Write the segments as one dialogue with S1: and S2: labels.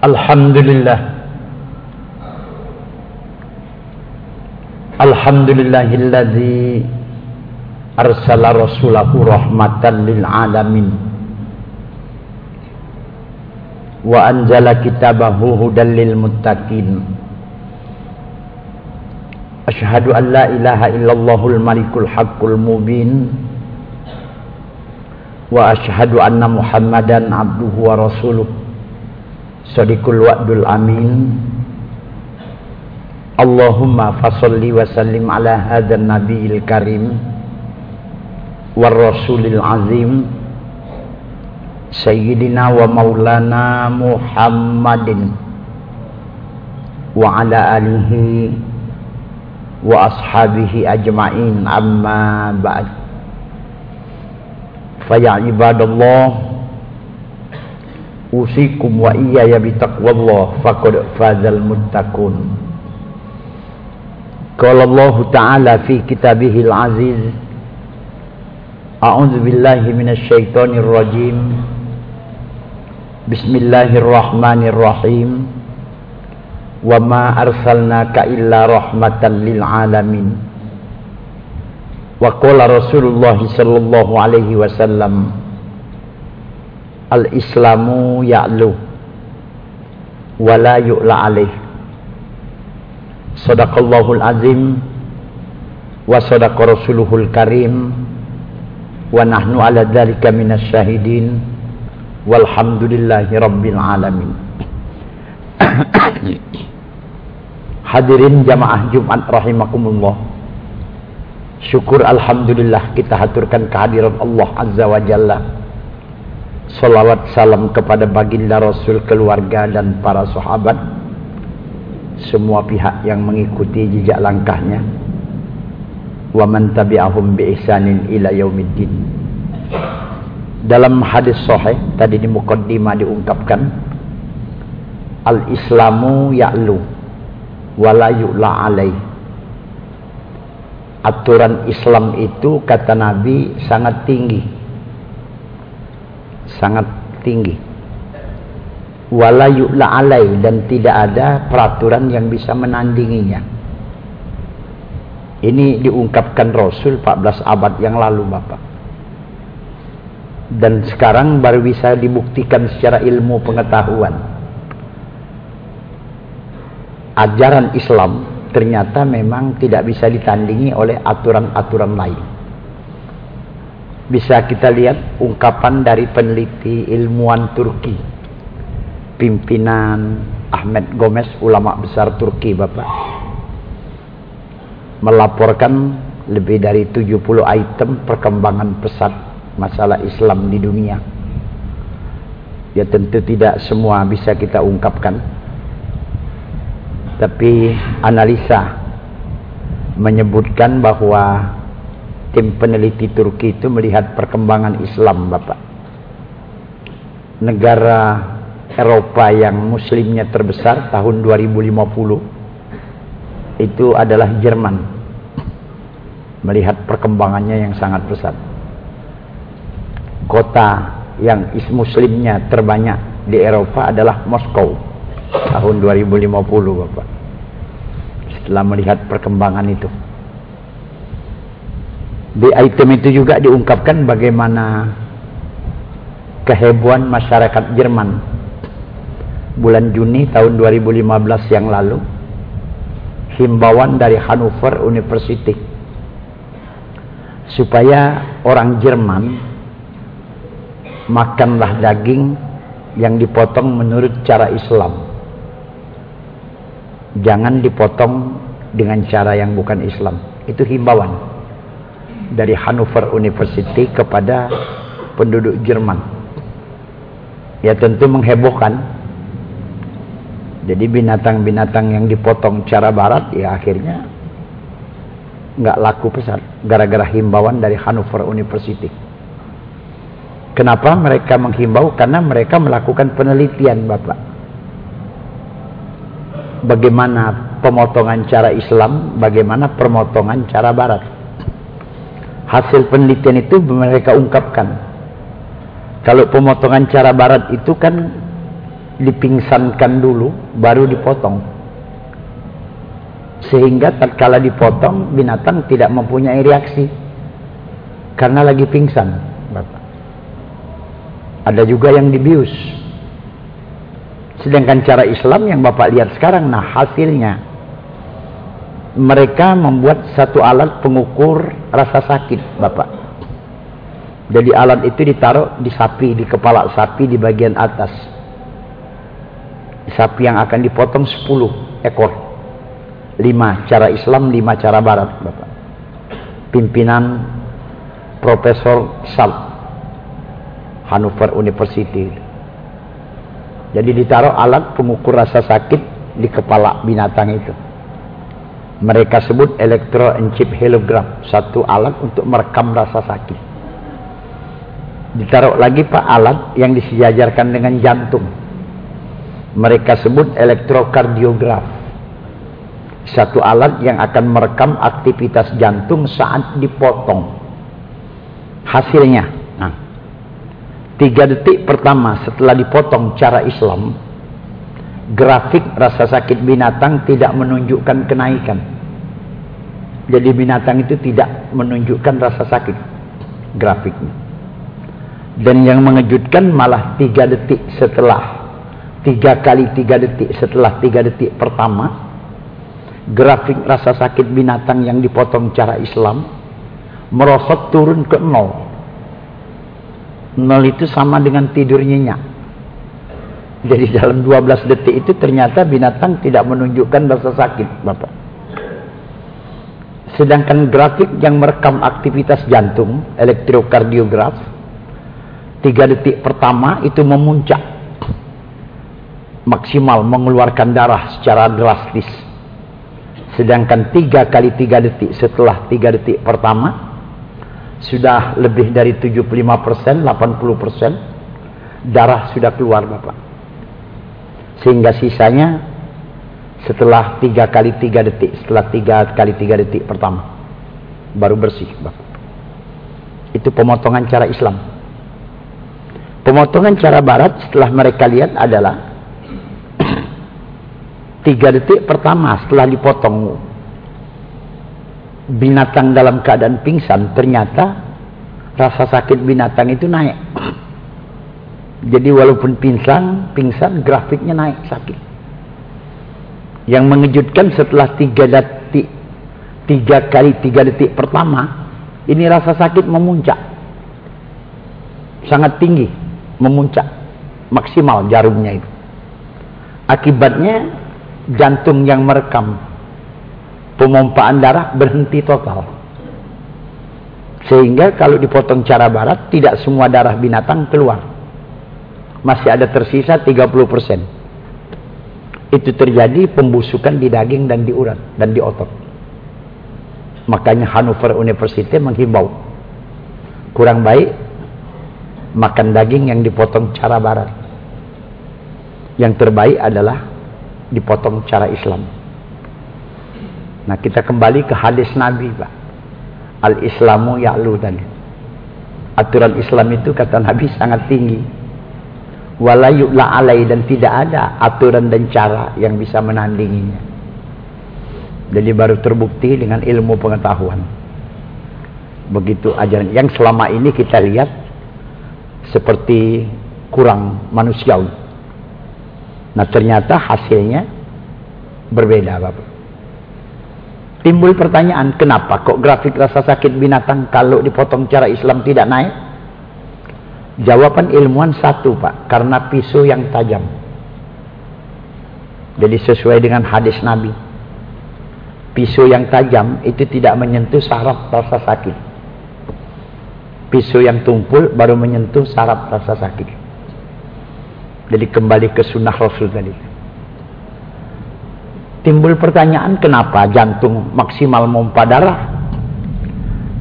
S1: Alhamdulillah. Alhamdulillahilladzi arsala rasulahu rahmatan lil alamin. Wa anzala kitabahu hudan lil muttaqin. Ashhadu an la ilaha illallahul malikul haqqul mubin. Wa ashhadu anna muhammadan abduhu wa rasuluh Sadiqul wa'dul amin. Allahumma fasalli wa sallim ala hadhan nabiyil karim War rasulil azim. Sayyidina wa maulana Muhammadin Wa ala alihi Wa ashabihi ajma'in amma ba'd. Faya ibadallah usikum wa iyaya bitaqwallah faqad fazal muttaqun. Qala Allah ta'ala fi kitabihil aziz. A'udzu billahi minasy syaithanir rajim. Bismillahirrahmanirrahim. Wa ma arsalnaka illa rahmatan lil alamin. Wa qala rasulullah sallallahu alaihi wasallam al-islamu ya'lu wa la yu'la alaih. Sadaqallahul azim wa sadaqa rasuluhul karim wa nahnu ala dhalika minas syahidin walhamdulillahi rabbil alamin. Hadirin jamaah Jumat rahimakumullah. Syukur alhamdulillah kita haturkan kehadiran Allah azza wa jalla Salawat salam kepada baginda Rasul keluarga dan para sahabat. Semua pihak yang mengikuti jejak langkahnya. Wa man tabi'ahum bi ihsanin ila yaumiddin. Dalam hadis sahih tadi di mukaddimah diungkapkan Al-Islamu ya'lu wa la yu'la alaih. Aturan Islam itu kata Nabi sangat tinggi sangat tinggi. Wala yu'la alai dan tidak ada peraturan yang bisa menandinginya. Ini diungkapkan Rasul 14 abad yang lalu Bapak. Dan sekarang baru bisa dibuktikan secara ilmu pengetahuan. Ajaran Islam ternyata memang tidak bisa ditandingi oleh aturan-aturan lain bisa kita lihat ungkapan dari peneliti ilmuwan Turki. Pimpinan Ahmed Gomez ulama besar Turki Bapak. Melaporkan lebih dari 70 item perkembangan pesat masalah Islam di dunia. Ya tentu tidak semua bisa kita ungkapkan. Tapi analisa menyebutkan bahwa tim peneliti Turki itu melihat perkembangan Islam Bapak. Negara Eropa yang muslimnya terbesar tahun 2050 itu adalah Jerman. Melihat perkembangannya yang sangat pesat kota yang is muslimnya terbanyak di Eropa adalah Moskow tahun 2050 Bapak. Setelah melihat perkembangan itu di item itu juga diungkapkan bagaimana kehebohan masyarakat Jerman. Bulan Juni tahun 2015 yang lalu himbauan dari Hannover University. Supaya orang Jerman makanlah daging yang dipotong menurut cara Islam. Jangan dipotong dengan cara yang bukan Islam. Itu himbauan dari Hannover University kepada penduduk Jerman. Ya tentu menghebohkan. Jadi binatang-binatang yang dipotong cara barat ya akhirnya nggak laku pesat gara-gara himbauan dari Hannover University. Kenapa mereka menghimbau? Karena mereka melakukan penelitian, Bapak. Bagaimana pemotongan cara Islam, bagaimana pemotongan cara barat hasil penelitian itu mereka ungkapkan. Kalau pemotongan cara barat itu kan dipingsankan dulu baru dipotong. Sehingga tatkala dipotong binatang tidak mempunyai reaksi. Karena lagi pingsan. Ada juga yang dibius. Sedangkan cara Islam yang Bapak lihat sekarang nah hasilnya mereka membuat satu alat pengukur rasa sakit Bapak. Jadi alat itu ditaruh di sapi di kepala sapi di bagian atas. Sapi yang akan dipotong 10 ekor. Lima cara Islam lima cara Barat Bapak. Pimpinan Profesor Sal Hannover University. Jadi ditaruh alat pengukur rasa sakit di kepala binatang itu mereka sebut elektroencephalogram satu alat untuk merekam rasa sakit ditaruh lagi pak alat yang disejajarkan dengan jantung mereka sebut elektrokardiograf. Satu alat yang akan merekam aktivitas jantung saat dipotong. Hasilnya, nah, tiga detik pertama setelah dipotong cara Islam, grafik rasa sakit binatang tidak menunjukkan kenaikan. Jadi binatang itu tidak menunjukkan rasa sakit grafiknya. Dan yang mengejutkan malah tiga detik setelah tiga kali tiga detik setelah tiga detik pertama grafik rasa sakit binatang yang dipotong cara Islam merosot turun ke nol nol itu sama dengan tidur nyenyak jadi dalam 12 detik itu ternyata binatang tidak menunjukkan rasa sakit Bapak sedangkan grafik yang merekam aktivitas jantung elektrokardiograf tiga detik pertama itu memuncak maksimal mengeluarkan darah secara drastis. Sedangkan tiga kali tiga detik setelah tiga detik pertama sudah lebih dari 75 persen, 80 persen darah sudah keluar Bapak. Sehingga sisanya setelah tiga kali tiga detik, setelah tiga kali tiga detik pertama baru bersih. Itu pemotongan cara Islam. Pemotongan cara Barat setelah mereka lihat adalah tiga detik pertama setelah dipotong binatang dalam keadaan pingsan ternyata rasa sakit binatang itu naik jadi walaupun pingsan pingsan grafiknya naik sakit yang mengejutkan setelah tiga detik tiga kali tiga detik pertama ini rasa sakit memuncak sangat tinggi memuncak maksimal jarumnya itu akibatnya jantung yang merekam pemompaan darah berhenti total. Sehingga kalau dipotong cara barat tidak semua darah binatang keluar. Masih ada tersisa 30%. Itu terjadi pembusukan di daging dan di urat dan di otot. Makanya Hannover University menghimbau kurang baik makan daging yang dipotong cara barat. Yang terbaik adalah dipotong cara Islam. Nah kita kembali ke hadis Nabi Pak. Al-Islamu ya'lu tadi. Aturan Islam itu kata Nabi sangat tinggi. Wala yu'la alai dan tidak ada aturan dan cara yang bisa menandinginya. Jadi baru terbukti dengan ilmu pengetahuan. Begitu ajaran yang selama ini kita lihat seperti kurang manusiawi. Nah ternyata hasilnya berbeda Bapak. Timbul pertanyaan, kenapa kok grafik rasa sakit binatang kalau dipotong cara Islam tidak naik? Jawaban ilmuwan satu Pak, karena pisau yang tajam. Jadi sesuai dengan hadis Nabi. Pisau yang tajam itu tidak menyentuh saraf rasa sakit. Pisau yang tumpul baru menyentuh saraf rasa sakit. Jadi kembali ke sunnah Rasul tadi. Timbul pertanyaan kenapa jantung maksimal mompa darah?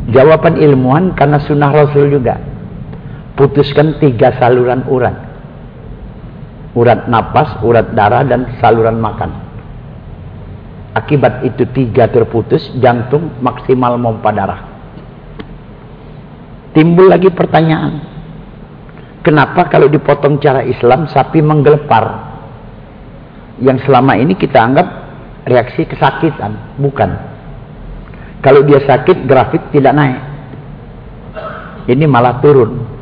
S1: Jawaban ilmuwan karena sunnah Rasul juga. Putuskan tiga saluran urat. Urat napas, urat darah, dan saluran makan. Akibat itu tiga terputus, jantung maksimal mompa darah. Timbul lagi pertanyaan. Kenapa kalau dipotong cara Islam sapi menggelepar? yang selama ini kita anggap reaksi kesakitan, bukan. Kalau dia sakit, grafik tidak naik. Ini malah turun.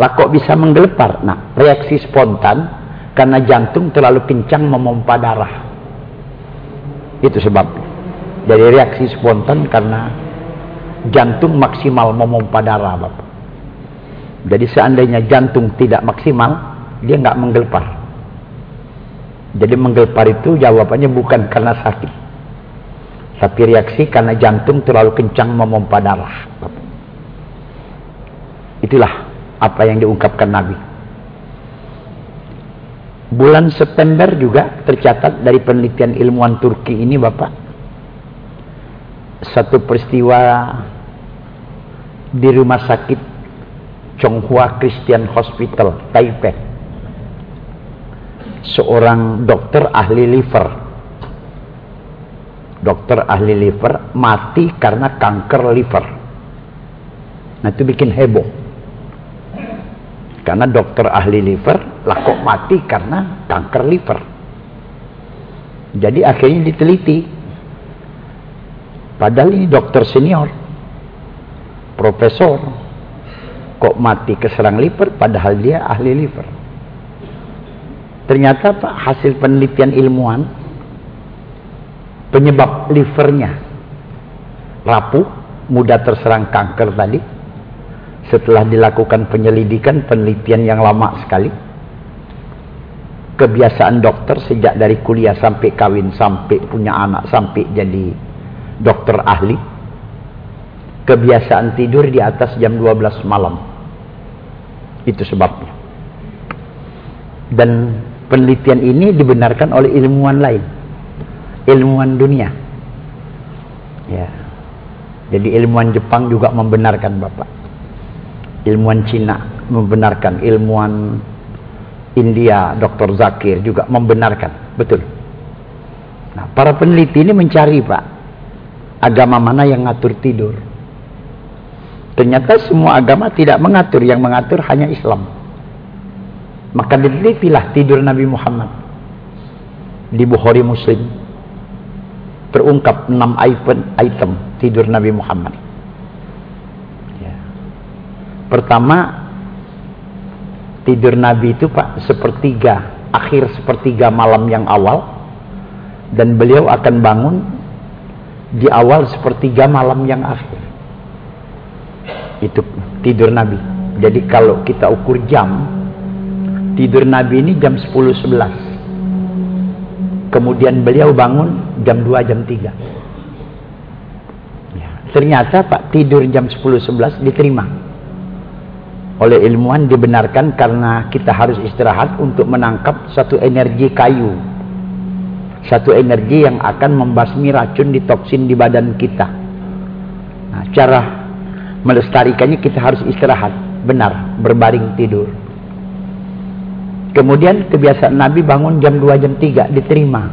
S1: Lah kok bisa menggelepar? Nah, reaksi spontan karena jantung terlalu kencang memompa darah. Itu sebabnya. Jadi reaksi spontan karena jantung maksimal memompa darah, Bapak. Jadi seandainya jantung tidak maksimal, dia nggak menggelepar. Jadi menggelepar itu jawabannya bukan karena sakit. Tapi reaksi karena jantung terlalu kencang memompa darah. Itulah apa yang diungkapkan Nabi. Bulan September juga tercatat dari penelitian ilmuwan Turki ini Bapak. Satu peristiwa di rumah sakit Chonghua Christian Hospital, Taipei. Seorang dokter ahli liver. Dokter ahli liver mati karena kanker liver. Nah itu bikin heboh. Karena dokter ahli liver lah mati karena kanker liver. Jadi akhirnya diteliti. Padahal ini dokter senior. Profesor kok mati keserang liver padahal dia ahli liver. Ternyata Pak hasil penelitian ilmuwan penyebab livernya rapuh, mudah terserang kanker tadi. Setelah dilakukan penyelidikan, penelitian yang lama sekali. Kebiasaan dokter sejak dari kuliah sampai kawin, sampai punya anak, sampai jadi dokter ahli. Kebiasaan tidur di atas jam 12 malam itu sebabnya. Dan penelitian ini dibenarkan oleh ilmuwan lain. Ilmuwan dunia. Ya. Jadi ilmuwan Jepang juga membenarkan Bapak. Ilmuwan Cina membenarkan, ilmuwan India, Dr. Zakir juga membenarkan. Betul. Nah, para peneliti ini mencari, Pak, agama mana yang ngatur tidur. Ternyata semua agama tidak mengatur, yang mengatur hanya Islam. Maka ditelitilah tidur Nabi Muhammad di Bukhari Muslim. Terungkap enam item, item tidur Nabi Muhammad. Pertama, tidur Nabi itu Pak sepertiga, akhir sepertiga malam yang awal. Dan beliau akan bangun di awal sepertiga malam yang akhir itu tidur Nabi jadi kalau kita ukur jam tidur Nabi ini jam 10.11 kemudian beliau bangun jam 2 jam 3 ya. ternyata Pak tidur jam 10.11 diterima oleh ilmuwan dibenarkan karena kita harus istirahat untuk menangkap satu energi kayu. Satu energi yang akan membasmi racun di toksin di badan kita. Nah, cara melestarikannya kita harus istirahat benar berbaring tidur. Kemudian kebiasaan Nabi bangun jam 2 jam 3 diterima.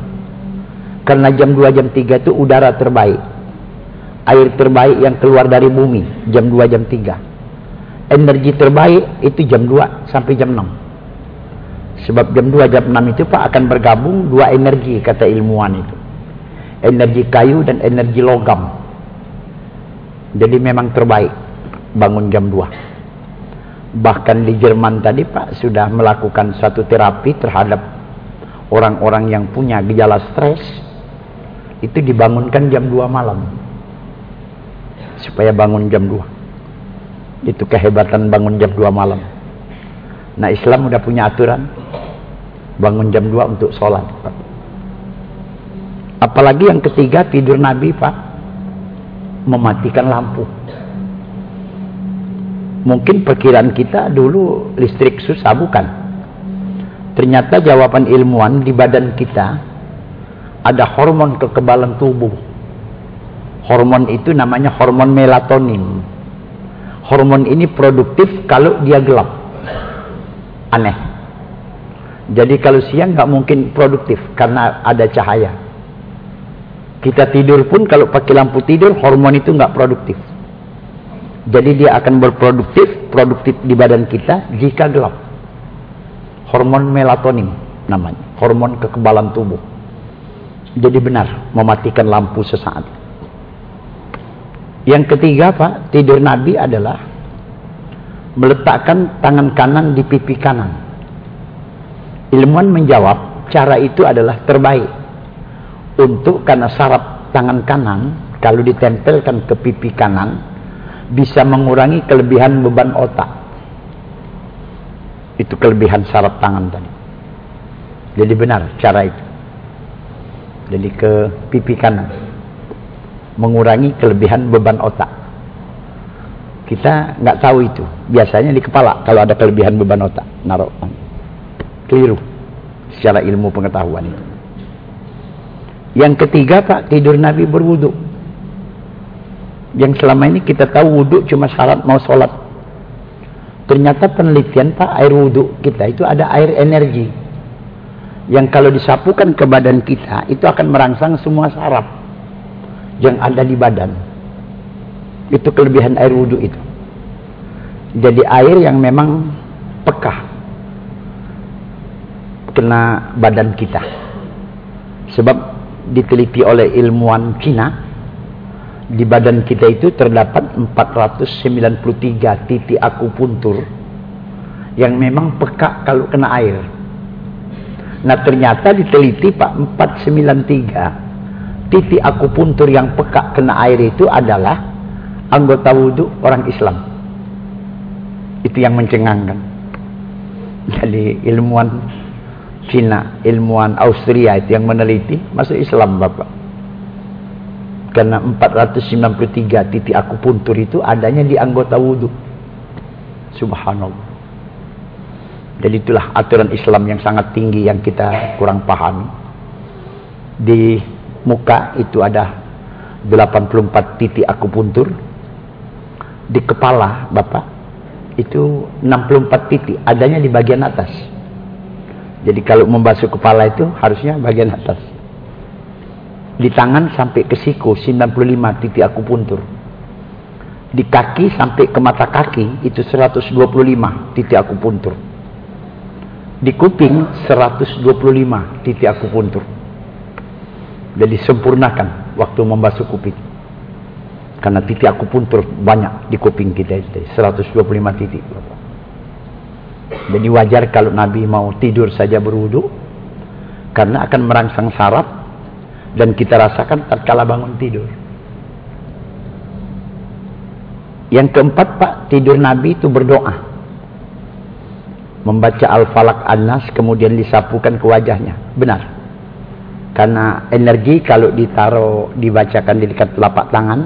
S1: Karena jam 2 jam 3 itu udara terbaik. Air terbaik yang keluar dari bumi jam 2 jam 3 energi terbaik itu jam 2 sampai jam 6 sebab jam 2 jam 6 itu Pak akan bergabung dua energi kata ilmuwan itu energi kayu dan energi logam jadi memang terbaik bangun jam 2. Bahkan di Jerman tadi Pak sudah melakukan satu terapi terhadap orang-orang yang punya gejala stres. Itu dibangunkan jam 2 malam. Supaya bangun jam 2. Itu kehebatan bangun jam 2 malam. Nah Islam udah punya aturan. Bangun jam 2 untuk sholat Pak. Apalagi yang ketiga tidur Nabi Pak mematikan lampu. Mungkin perkiraan kita dulu listrik susah bukan? Ternyata jawaban ilmuwan di badan kita ada hormon kekebalan tubuh. Hormon itu namanya hormon melatonin. Hormon ini produktif kalau dia gelap. Aneh. Jadi kalau siang nggak mungkin produktif karena ada cahaya. Kita tidur pun kalau pakai lampu tidur hormon itu nggak produktif. Jadi dia akan berproduktif, produktif di badan kita jika gelap. Hormon melatonin namanya. hormon kekebalan tubuh. Jadi benar mematikan lampu sesaat. Yang ketiga Pak, tidur Nabi adalah meletakkan tangan kanan di pipi kanan. Ilmuwan menjawab cara itu adalah terbaik. Untuk karena saraf tangan kanan kalau ditempelkan ke pipi kanan bisa mengurangi kelebihan beban otak. Itu kelebihan saraf tangan tadi. Jadi benar cara itu. Jadi ke pipi kanan. Mengurangi kelebihan beban otak. Kita nggak tahu itu. Biasanya di kepala kalau ada kelebihan beban otak. Naruh. Keliru. Secara ilmu pengetahuan itu. Yang ketiga Pak, tidur Nabi berwudhu. Yang selama ini kita tahu wudhu cuma syarat mau sholat. Ternyata penelitian Pak, air wudhu kita itu ada air energi yang kalau disapukan ke badan kita itu akan merangsang semua saraf yang ada di badan. Itu kelebihan air wudhu itu. Jadi air yang memang peka kena badan kita. Sebab diteliti oleh ilmuwan Cina di badan kita itu terdapat 493 titik akupuntur yang memang peka kalau kena air. Nah ternyata diteliti Pak 493 titik akupuntur yang peka kena air itu adalah anggota wudhu orang Islam. Itu yang mencengangkan. Jadi ilmuwan Cina, ilmuwan Austria itu yang meneliti masuk Islam Bapak. Karena 493 titik akupuntur itu adanya di anggota wudhu. Subhanallah. Jadi itulah aturan Islam yang sangat tinggi yang kita kurang pahami. Di muka itu ada 84 titik akupuntur. Di kepala Bapak itu 64 titik. Adanya di bagian atas. Jadi kalau membasuh kepala itu harusnya bagian atas. Di tangan sampai ke siku 95 titik akupuntur. Di kaki sampai ke mata kaki itu 125 titik akupuntur di kuping 125 titik akupuntur. Jadi sempurnakan waktu membasuh kuping. Karena titik akupuntur banyak di kuping kita itu 125 titik. Jadi wajar kalau Nabi mau tidur saja berwudu karena akan merangsang saraf dan kita rasakan tatkala bangun tidur. Yang keempat Pak, tidur Nabi itu berdoa membaca Al-Falaq An-Nas kemudian disapukan ke wajahnya. Benar. Karena energi kalau ditaruh dibacakan di dekat telapak tangan,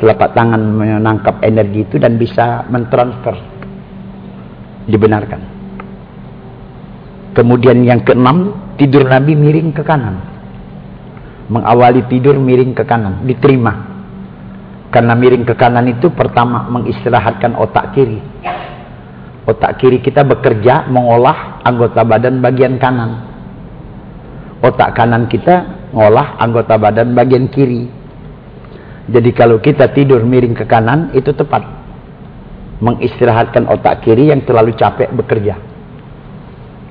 S1: telapak tangan menangkap energi itu dan bisa mentransfer. Dibenarkan. Kemudian yang keenam, tidur Nabi miring ke kanan. Mengawali tidur miring ke kanan, diterima. Karena miring ke kanan itu pertama mengistirahatkan otak kiri Otak kiri kita bekerja mengolah anggota badan bagian kanan. Otak kanan kita mengolah anggota badan bagian kiri. Jadi kalau kita tidur miring ke kanan itu tepat. Mengistirahatkan otak kiri yang terlalu capek bekerja.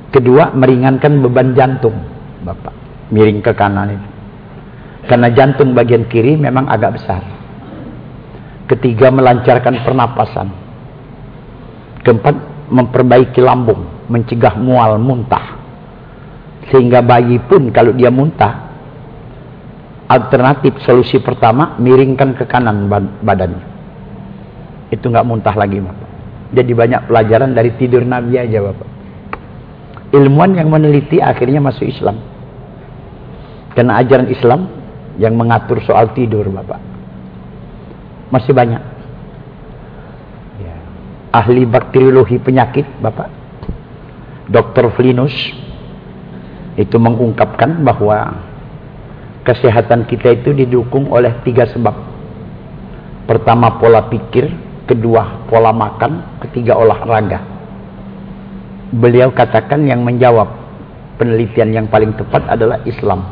S1: Kedua, meringankan beban jantung. Bapak, miring ke kanan itu. Karena jantung bagian kiri memang agak besar. Ketiga, melancarkan pernapasan Keempat, memperbaiki lambung, mencegah mual, muntah. Sehingga bayi pun kalau dia muntah, alternatif solusi pertama, miringkan ke kanan badannya. Itu nggak muntah lagi, Bapak. Jadi banyak pelajaran dari tidur Nabi aja, Bapak. Ilmuwan yang meneliti akhirnya masuk Islam. Karena ajaran Islam yang mengatur soal tidur, Bapak. Masih banyak ahli bakteriologi penyakit Bapak Dr. Flinus itu mengungkapkan bahwa kesehatan kita itu didukung oleh tiga sebab. Pertama pola pikir. Kedua pola makan. Ketiga olahraga. Beliau katakan yang menjawab penelitian yang paling tepat adalah Islam.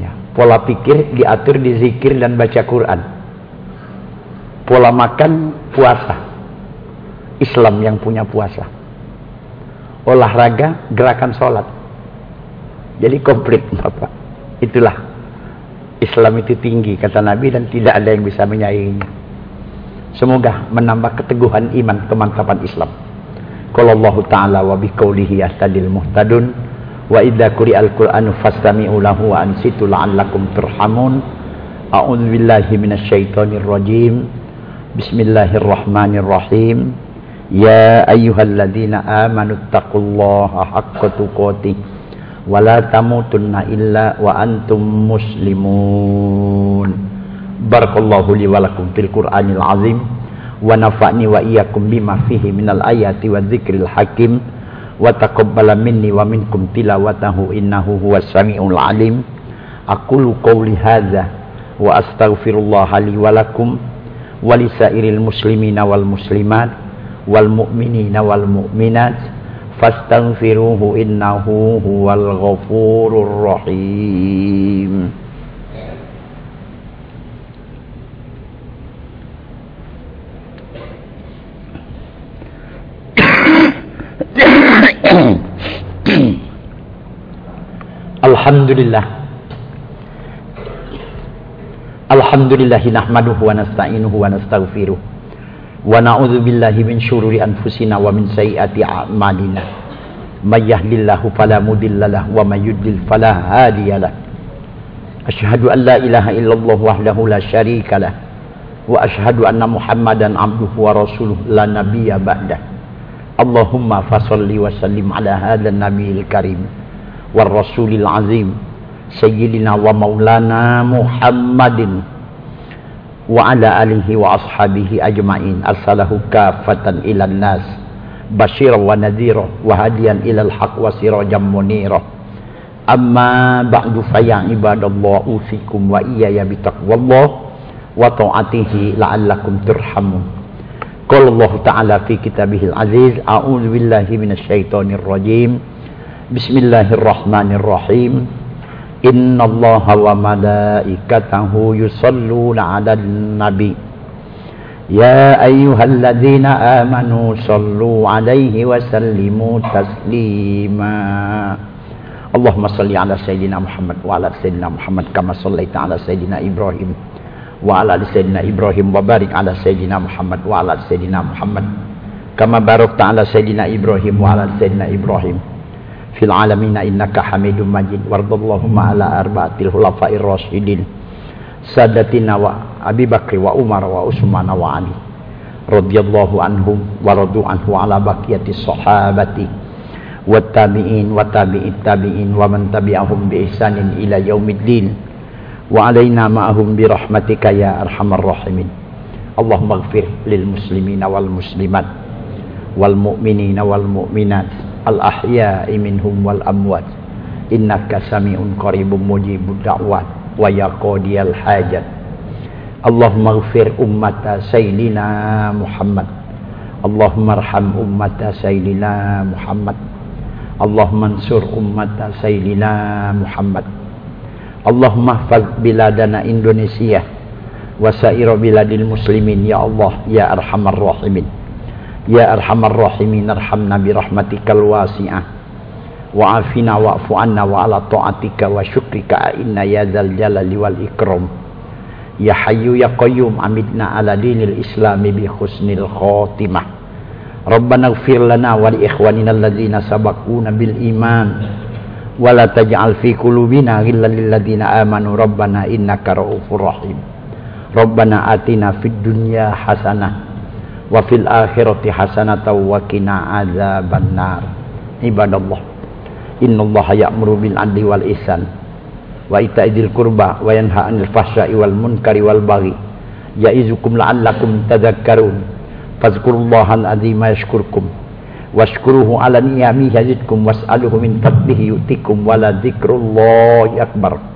S1: Ya, pola pikir diatur di zikir dan baca Quran. Pola makan puasa. Islam yang punya puasa. Olahraga, gerakan sholat. Jadi komplit Bapak. Itulah Islam itu tinggi kata Nabi dan tidak ada yang bisa menyainginya. Semoga menambah keteguhan iman kemantapan Islam. Kalau Allah Ta'ala wa biqaulihi yastadil muhtadun wa idza quri'al qur'anu fastami'u lahu wa ansitu la'allakum turhamun. A'udzu billahi minasyaitonir rajim. Bismillahirrahmanirrahim. Ya ayyuhalladzina amanu taqullaha haqqa tuqatih wa la tamutunna illa wa antum muslimun. Barakallahu li wa lakum fil Qur'anil azim wa nafa'ni wa iyyakum bima fihi minal ayati wa dzikril hakim wa taqabbala minni wa minkum tilawatahu innahu huwas samiul alim. Aqulu qawli hadza wa astaghfirullah wal mu'minina wal mu'minat fastaghfiruhu innahu huwal ghafurur rahim. Alhamdulillah Alhamdulillah nahmaduhu wa nasta'inuhu wa nastaghfiruh wa na'udzu billahi min syururi anfusina wa min sayyiati a'malina. May yahdihillahu fala mudhillalah wa may yudlil fala hadiyalah asyhadu an la ilaha illallah wahdahu la syarikalah wa asyhadu anna muhammadan abduhu wa rasuluh la nabiyya ba'dah. Allahumma fasalli wa sallim ala hadha nabiyil karim war rasulil azim. Sayyidina wa maulana Muhammadin wa ala alihi wa ashabihi ajma'in arsalahu kafatan ilan nas basyiran wa nadhira wa hadiyan ilal haq wa sirajan munira amma ba'du fa ya ibadallah usikum wa iyaya bitaqwallah wa ta'atihi la'allakum turhamun Qala Allah Ta'ala fi kitabihil aziz A'udzu billahi minasyaitonir Inna Allah wa malaikatahu yusalluna 'alan nabi. Ya ayyuhalladzina amanu sallu 'alaihi wa sallimu taslima. Allahumma salli ala sayyidina Muhammad wa ala sayyidina Muhammad kama sallaita ala sayyidina Ibrahim wa ala sayyidina Ibrahim wa barik ala sayyidina Muhammad wa ala sayyidina Muhammad kama fil alamina innaka hamidum majid. Wardallahumma ala arba'atil hulafa'ir rasyidin. Sadatina wa Abi Bakri wa Umar wa usman wa Ali. Radhiyallahu anhum wa radu anhu ala baqiyati sahabati. Wa tabi'in wa tabi'it tabi'in wa man tabi'ahum bi ihsanin ila yaumiddin wa alaina ma'ahum bi rahmatika ya arhamar rahimin. Allahumma ighfir lil muslimina wal muslimat. Wal mu'minina wal mu'minat al-ahya'i minhum wal amwat. Innaka sami'un qaribun mujibud da'wat wa yaqdiyal hajat. Allahumma ighfir ummata sayyidina Muhammad. Allahumma arham ummata sayyidina Muhammad. Allahumma ansur ummata sayyidina Muhammad. Allahumma hafaz biladana Indonesia wa saira biladil muslimin. Ya Allah ya arhamar rahimin ya arhamar rahimin arhamna bi rahmatikal wasi'ah. Wa afina wa'fu anna wa ala ta'atika wa syukrika inna ya dzal jalali wal ikram. Ya hayyu ya qayyum amidna ala dinil islami bi husnil khatimah. Rabbana ighfir lana wa li ikhwanina alladhina sabaquna bil iman. Wala taj'al fi qulubina ghillan lil ladzina amanu. Rabbana innaka ra'ufur rahim. Rabbana atina fid dunya hasanah wa fil akhirati hasanatan wa qina adzabannar ibadallah innallaha ya'muru bil adli wal ihsan. Wa ita'idil qurba wa yanha 'anil fahsya'i wal munkari wal baghi. Ya'izukum la'allakum tadhakkarun. Fazkurullaha al-'azima yashkurkum. Washkuruhu ala niyami yazidkum was'aluhu min fadlihi yu'tikum wala dzikrullahi akbar